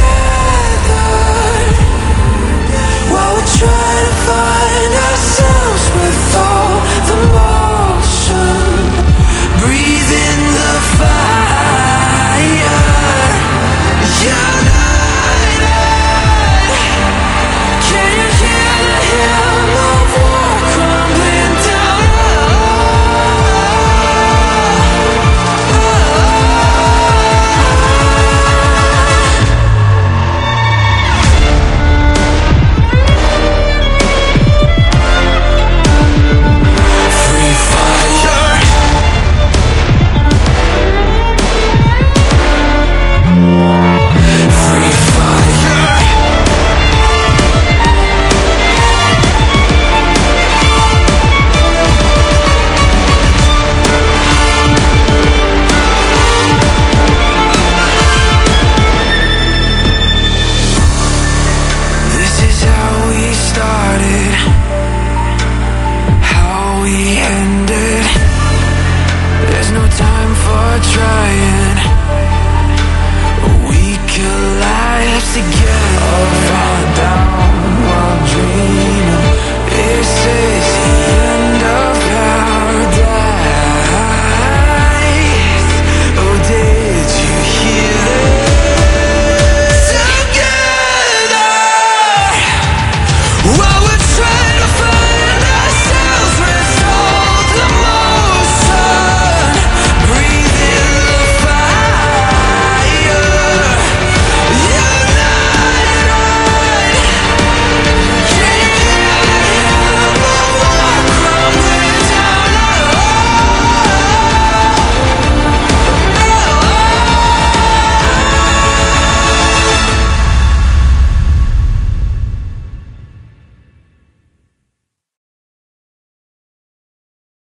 together. keeps it good